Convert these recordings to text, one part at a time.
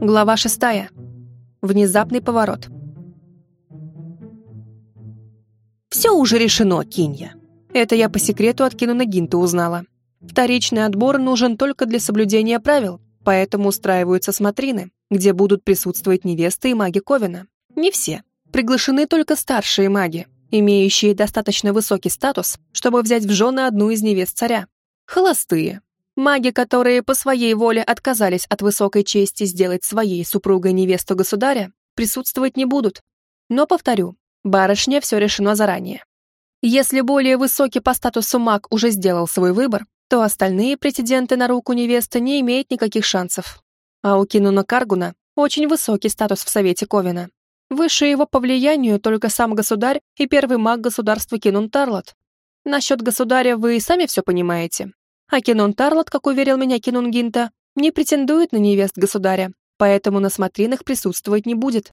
Глава шестая. Внезапный поворот. Все уже решено, Кинья. Это я по секрету от Кинуна Гинта узнала. Вторичный отбор нужен только для соблюдения правил, поэтому устраиваются смотрины, где будут присутствовать невесты и маги Ковина. Не все. Приглашены только старшие маги, имеющие достаточно высокий статус, чтобы взять в жены одну из невест царя. Холостые. Маги, которые по своей воле отказались от высокой чести сделать своей супругой невесту государя, присутствовать не будут. Но, повторю, барышня все решено заранее. Если более высокий по статусу маг уже сделал свой выбор, то остальные претенденты на руку невесты не имеют никаких шансов. А у Кинуна Каргуна очень высокий статус в Совете Ковина. Выше его по влиянию только сам государь и первый маг государства Кинун Тарлот. Насчет государя вы и сами все понимаете. А Кинун Тарлот, как уверил меня Кинун Гинта, не претендует на невест государя, поэтому на смотринах присутствовать не будет.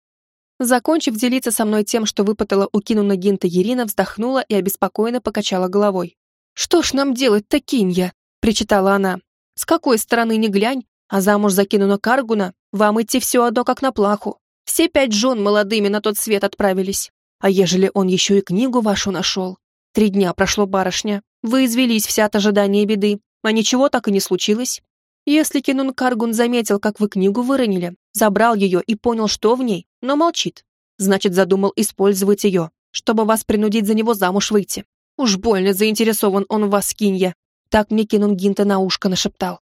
Закончив делиться со мной тем, что выпытала у Кинуна Гинта Ирина, вздохнула и обеспокоенно покачала головой. «Что ж нам делать-то, Кинья?» — причитала она. «С какой стороны ни глянь, а замуж за Кинуна Каргуна вам идти все одно как на плаху. Все пять жен молодыми на тот свет отправились. А ежели он еще и книгу вашу нашел? Три дня прошло, барышня. Вы извелись вся от ожидания беды, а ничего так и не случилось. Если Кинун Каргун заметил, как вы книгу выронили, забрал ее и понял, что в ней, но молчит, значит, задумал использовать ее, чтобы вас принудить за него замуж выйти. Уж больно заинтересован он в вас, Кинья. Так мне Кинун Гинта на ушко нашептал.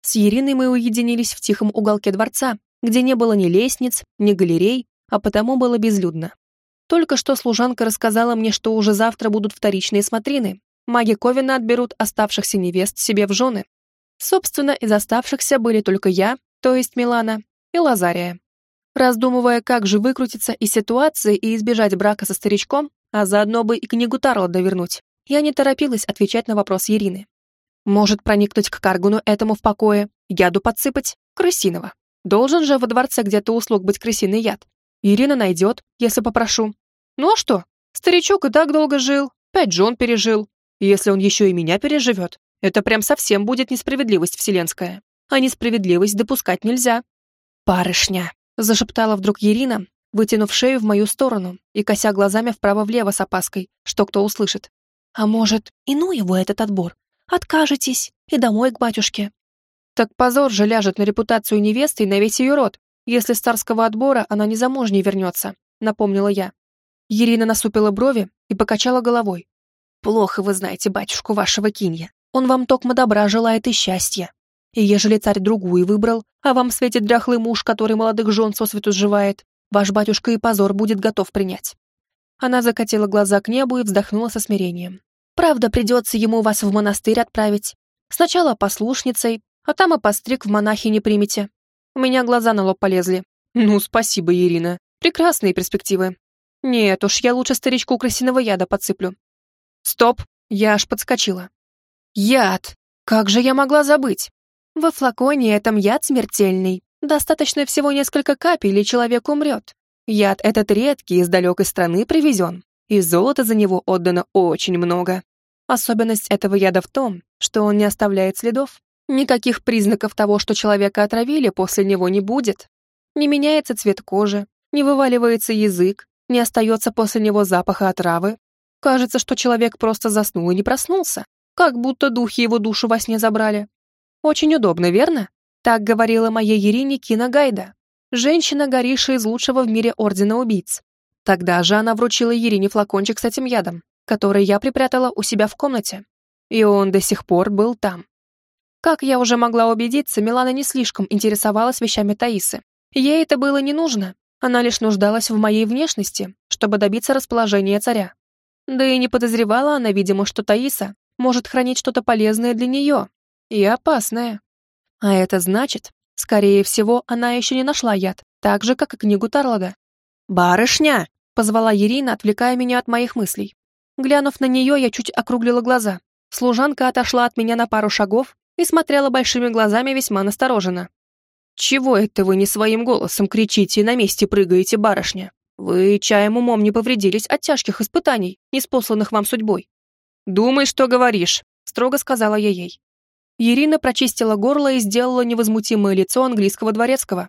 С Ириной мы уединились в тихом уголке дворца, где не было ни лестниц, ни галерей, а потому было безлюдно. Только что служанка рассказала мне, что уже завтра будут вторичные смотрины. Маги Ковина отберут оставшихся невест себе в жены. Собственно, из оставшихся были только я, то есть Милана, и Лазария. Раздумывая, как же выкрутиться из ситуации и избежать брака со старичком, а заодно бы и книгу Тарлода вернуть, я не торопилась отвечать на вопрос Ирины. Может проникнуть к Каргуну этому в покое, яду подсыпать, крысиного. Должен же во дворце где-то услуг быть крысиный яд. Ирина найдет, если попрошу. Ну а что? Старичок и так долго жил, пять жен пережил. Если он еще и меня переживет, это прям совсем будет несправедливость вселенская. А несправедливость допускать нельзя. «Барышня!» — зашептала вдруг Ирина, вытянув шею в мою сторону и кося глазами вправо-влево с опаской, что кто услышит. «А может, и ну его этот отбор? Откажетесь и домой к батюшке. Так позор же ляжет на репутацию невесты и на весь ее род, если с царского отбора она незамужней вернется, напомнила я. Ирина насупила брови и покачала головой. «Плохо вы знаете батюшку вашего кинья. Он вам токмо добра желает и счастья. И ежели царь другую выбрал, а вам светит дряхлый муж, который молодых жен сосвету сживает, ваш батюшка и позор будет готов принять». Она закатила глаза к небу и вздохнула со смирением. «Правда, придется ему вас в монастырь отправить. Сначала послушницей, а там и постриг в монахи не примете. У меня глаза на лоб полезли. Ну, спасибо, Ирина. Прекрасные перспективы. Нет уж, я лучше старичку крысиного яда подсыплю. Стоп, я аж подскочила. Яд! Как же я могла забыть? Во флаконе этом яд смертельный. Достаточно всего несколько капель, и человек умрет. Яд этот редкий, из далекой страны привезен. И золота за него отдано очень много. Особенность этого яда в том, что он не оставляет следов. Никаких признаков того, что человека отравили, после него не будет. Не меняется цвет кожи, не вываливается язык, не остается после него запаха отравы. Кажется, что человек просто заснул и не проснулся, как будто духи его душу во сне забрали. Очень удобно, верно? Так говорила моя Ирине Кина Гайда, женщина, горившая из лучшего в мире Ордена Убийц. Тогда же она вручила Ирине флакончик с этим ядом, который я припрятала у себя в комнате. И он до сих пор был там. Как я уже могла убедиться, Милана не слишком интересовалась вещами Таисы. Ей это было не нужно, она лишь нуждалась в моей внешности, чтобы добиться расположения царя. Да и не подозревала она, видимо, что Таиса может хранить что-то полезное для нее и опасное. А это значит, скорее всего, она еще не нашла яд, так же, как и книгу Тарлода. «Барышня!» — позвала Ирина, отвлекая меня от моих мыслей. Глянув на нее, я чуть округлила глаза. Служанка отошла от меня на пару шагов и смотрела большими глазами весьма настороженно. «Чего это вы не своим голосом кричите и на месте прыгаете, барышня? Вы чаем умом не повредились от тяжких испытаний, неспосланных вам судьбой». «Думай, что говоришь», — строго сказала я ей. Ирина прочистила горло и сделала невозмутимое лицо английского дворецкого.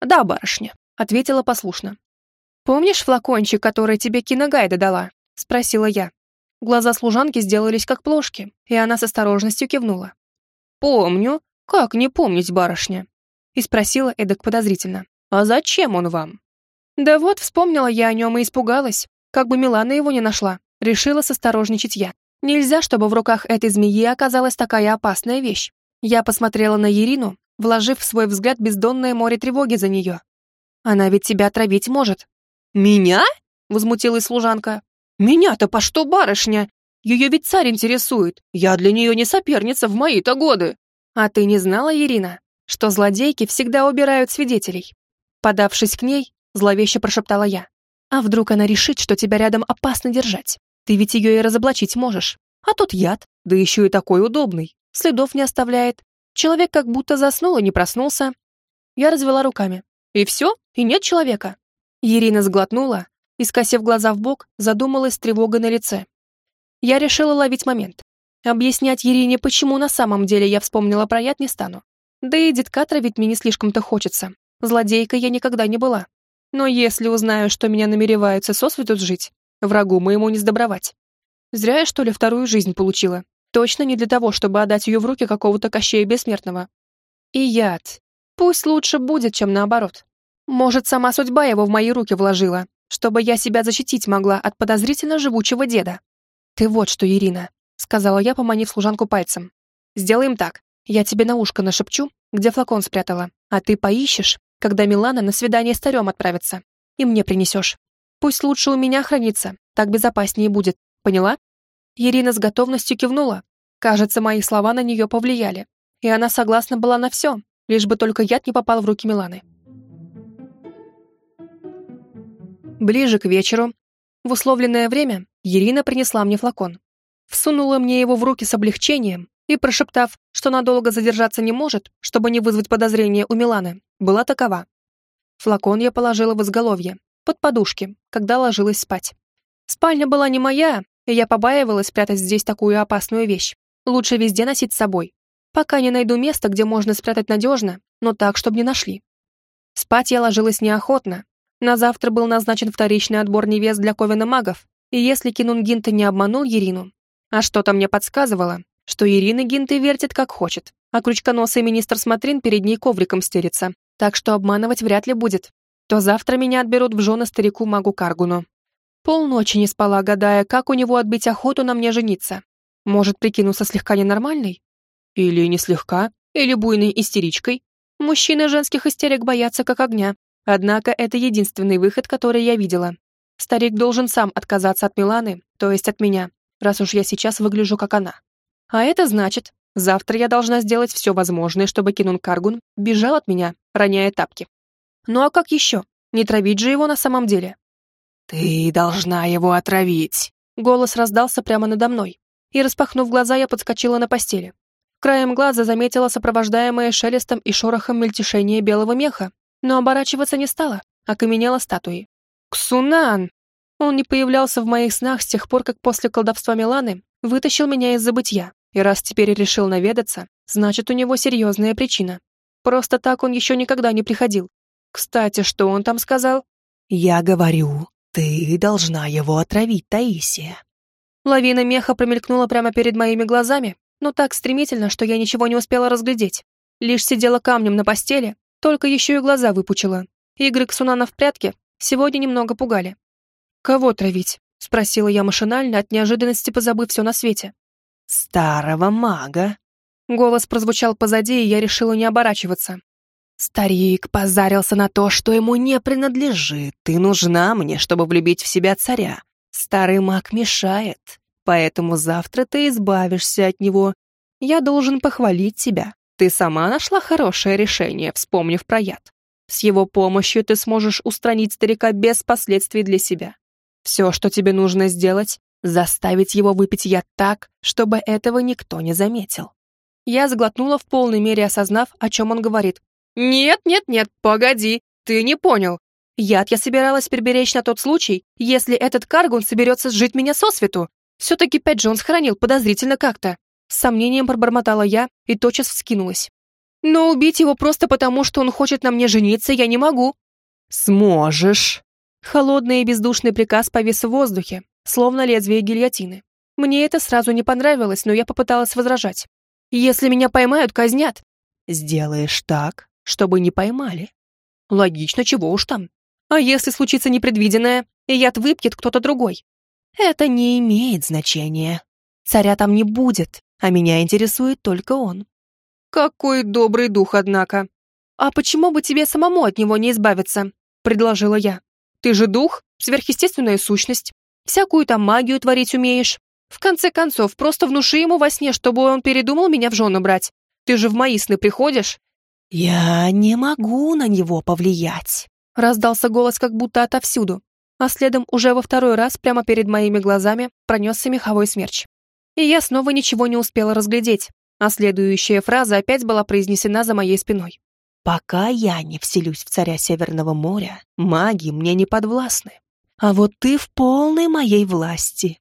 Да, барышня, ответила послушно. Помнишь флакончик, который тебе киногайда дала? Спросила я. Глаза служанки сделались как плошки, и она с осторожностью кивнула. Помню. Как не помнить, барышня? И спросила эдак подозрительно. А зачем он вам? Да вот, вспомнила я о нем и испугалась. Как бы Милана его не нашла. Решила состорожничать я. Нельзя, чтобы в руках этой змеи оказалась такая опасная вещь. Я посмотрела на Ирину, вложив в свой взгляд бездонное море тревоги за нее. Она ведь тебя отравить может. «Меня?» — возмутилась служанка. «Меня-то по что, барышня? Ее ведь царь интересует. Я для нее не соперница в мои-то годы». «А ты не знала, Ирина, что злодейки всегда убирают свидетелей?» Подавшись к ней, зловеще прошептала я. «А вдруг она решит, что тебя рядом опасно держать? Ты ведь ее и разоблачить можешь. А тут яд, да еще и такой удобный. Следов не оставляет. Человек как будто заснул и не проснулся. Я развела руками. И все? И нет человека? Ирина сглотнула и, скосив глаза в бок, задумалась с тревогой на лице. Я решила ловить момент. Объяснять Ирине, почему на самом деле я вспомнила про яд, не стану. Да и детка травить мне не слишком-то хочется. Злодейкой я никогда не была. Но если узнаю, что меня намереваются сосветут жить, врагу моему не сдобровать. Зря я, что ли, вторую жизнь получила. Точно не для того, чтобы отдать ее в руки какого-то кощея бессмертного. И яд. Пусть лучше будет, чем наоборот. Может, сама судьба его в мои руки вложила, чтобы я себя защитить могла от подозрительно живучего деда. «Ты вот что, Ирина», — сказала я, поманив служанку пальцем. «Сделаем так. Я тебе на ушко нашепчу, где флакон спрятала, а ты поищешь, когда Милана на свидание с Тарем отправится, и мне принесешь. Пусть лучше у меня хранится, так безопаснее будет. Поняла?» Ирина с готовностью кивнула. Кажется, мои слова на нее повлияли, и она согласна была на все, лишь бы только яд не попал в руки Миланы. Ближе к вечеру, в условленное время, Ирина принесла мне флакон. Всунула мне его в руки с облегчением и, прошептав, что надолго задержаться не может, чтобы не вызвать подозрения у Миланы, была такова. Флакон я положила в изголовье, под подушки, когда ложилась спать. Спальня была не моя, и я побаивалась спрятать здесь такую опасную вещь. Лучше везде носить с собой. Пока не найду место, где можно спрятать надежно, но так, чтобы не нашли. Спать я ложилась неохотно, на завтра был назначен вторичный отбор невест для Ковена магов, и если Кинун Гинта не обманул Ирину, а что-то мне подсказывало, что Ирина Гинты вертит как хочет, а крючконосый министр Смотрин перед ней ковриком стерется, так что обманывать вряд ли будет, то завтра меня отберут в жены старику-магу Каргуну. Полночи не спала, гадая, как у него отбить охоту на мне жениться. Может, прикинуться слегка ненормальной? Или не слегка, или буйной истеричкой. Мужчины женских истерик боятся как огня, Однако это единственный выход, который я видела. Старик должен сам отказаться от Миланы, то есть от меня, раз уж я сейчас выгляжу как она. А это значит, завтра я должна сделать все возможное, чтобы Кинун Каргун бежал от меня, роняя тапки. Ну а как еще? Не травить же его на самом деле. «Ты должна его отравить!» Голос раздался прямо надо мной, и, распахнув глаза, я подскочила на постели. Краем глаза заметила сопровождаемое шелестом и шорохом мельтешение белого меха, но оборачиваться не стала, окаменела статуей. «Ксунан!» Он не появлялся в моих снах с тех пор, как после колдовства Миланы вытащил меня из забытья, и раз теперь решил наведаться, значит, у него серьезная причина. Просто так он еще никогда не приходил. Кстати, что он там сказал? «Я говорю, ты должна его отравить, Таисия». Лавина меха промелькнула прямо перед моими глазами, но так стремительно, что я ничего не успела разглядеть. Лишь сидела камнем на постели только еще и глаза выпучила. Игры Ксунана в прятки сегодня немного пугали. «Кого травить?» — спросила я машинально, от неожиданности позабыв все на свете. «Старого мага». Голос прозвучал позади, и я решила не оборачиваться. «Старик позарился на то, что ему не принадлежит. Ты нужна мне, чтобы влюбить в себя царя. Старый маг мешает, поэтому завтра ты избавишься от него. Я должен похвалить тебя. Ты сама нашла хорошее решение, вспомнив про яд. С его помощью ты сможешь устранить старика без последствий для себя. Все, что тебе нужно сделать, заставить его выпить яд так, чтобы этого никто не заметил. Я заглотнула в полной мере, осознав, о чем он говорит. «Нет, нет, нет, погоди, ты не понял. Яд я собиралась приберечь на тот случай, если этот Каргун соберется сжить меня сосвету. Все-таки Пэт Джонс хранил подозрительно как-то. С сомнением пробормотала я и тотчас вскинулась. Но убить его просто потому, что он хочет на мне жениться, я не могу». «Сможешь». Холодный и бездушный приказ повис в воздухе, словно лезвие гильотины. Мне это сразу не понравилось, но я попыталась возражать. «Если меня поймают, казнят». «Сделаешь так, чтобы не поймали». «Логично, чего уж там. А если случится непредвиденное, и яд выпьет кто-то другой?» «Это не имеет значения. Царя там не будет, а меня интересует только он». «Какой добрый дух, однако!» «А почему бы тебе самому от него не избавиться?» — предложила я. «Ты же дух, сверхъестественная сущность. Всякую там магию творить умеешь. В конце концов, просто внуши ему во сне, чтобы он передумал меня в жены брать. Ты же в мои сны приходишь». «Я не могу на него повлиять», — раздался голос как будто отовсюду, а следом уже во второй раз прямо перед моими глазами пронесся меховой смерч. И я снова ничего не успела разглядеть, а следующая фраза опять была произнесена за моей спиной. «Пока я не вселюсь в царя Северного моря, маги мне не подвластны. А вот ты в полной моей власти».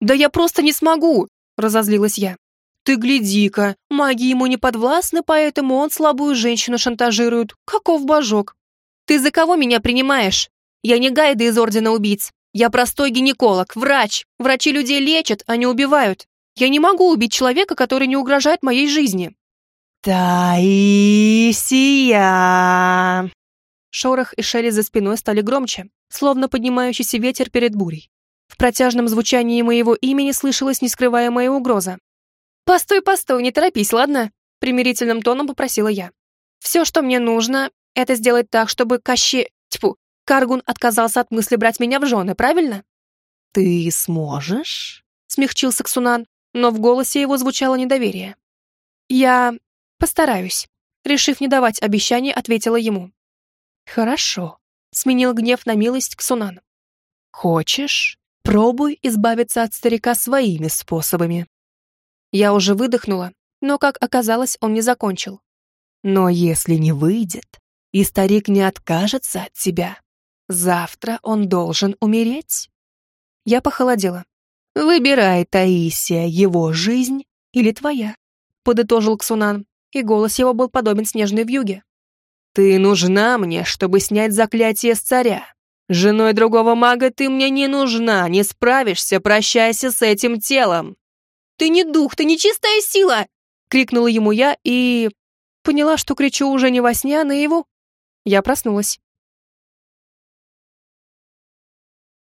«Да я просто не смогу!» — разозлилась я. «Ты гляди-ка, маги ему не подвластны, поэтому он слабую женщину шантажирует. Каков божок!» «Ты за кого меня принимаешь? Я не гайда из Ордена Убийц. Я простой гинеколог, врач. Врачи людей лечат, а не убивают. Я не могу убить человека, который не угрожает моей жизни». «Таисия!» Шорох и шелест за спиной стали громче, словно поднимающийся ветер перед бурей. В протяжном звучании моего имени слышалась нескрываемая угроза. «Постой, постой, не торопись, ладно?» Примирительным тоном попросила я. «Все, что мне нужно, это сделать так, чтобы Кащи... Тьфу, Каргун отказался от мысли брать меня в жены, правильно?» «Ты сможешь?» — смягчился Ксунан, но в голосе его звучало недоверие. «Я постараюсь», — решив не давать обещаний, ответила ему. «Хорошо», — сменил гнев на милость Ксунан. «Хочешь? Пробуй избавиться от старика своими способами». Я уже выдохнула, но, как оказалось, он не закончил. «Но если не выйдет, и старик не откажется от тебя, завтра он должен умереть». Я похолодела. «Выбирай, Таисия, его жизнь или твоя», — подытожил Ксунан, и голос его был подобен снежной вьюге. «Ты нужна мне, чтобы снять заклятие с царя. Женой другого мага ты мне не нужна, не справишься, прощайся с этим телом». «Ты не дух, ты не чистая сила!» — крикнула ему я и... Поняла, что кричу уже не во сне, а наяву. Я проснулась.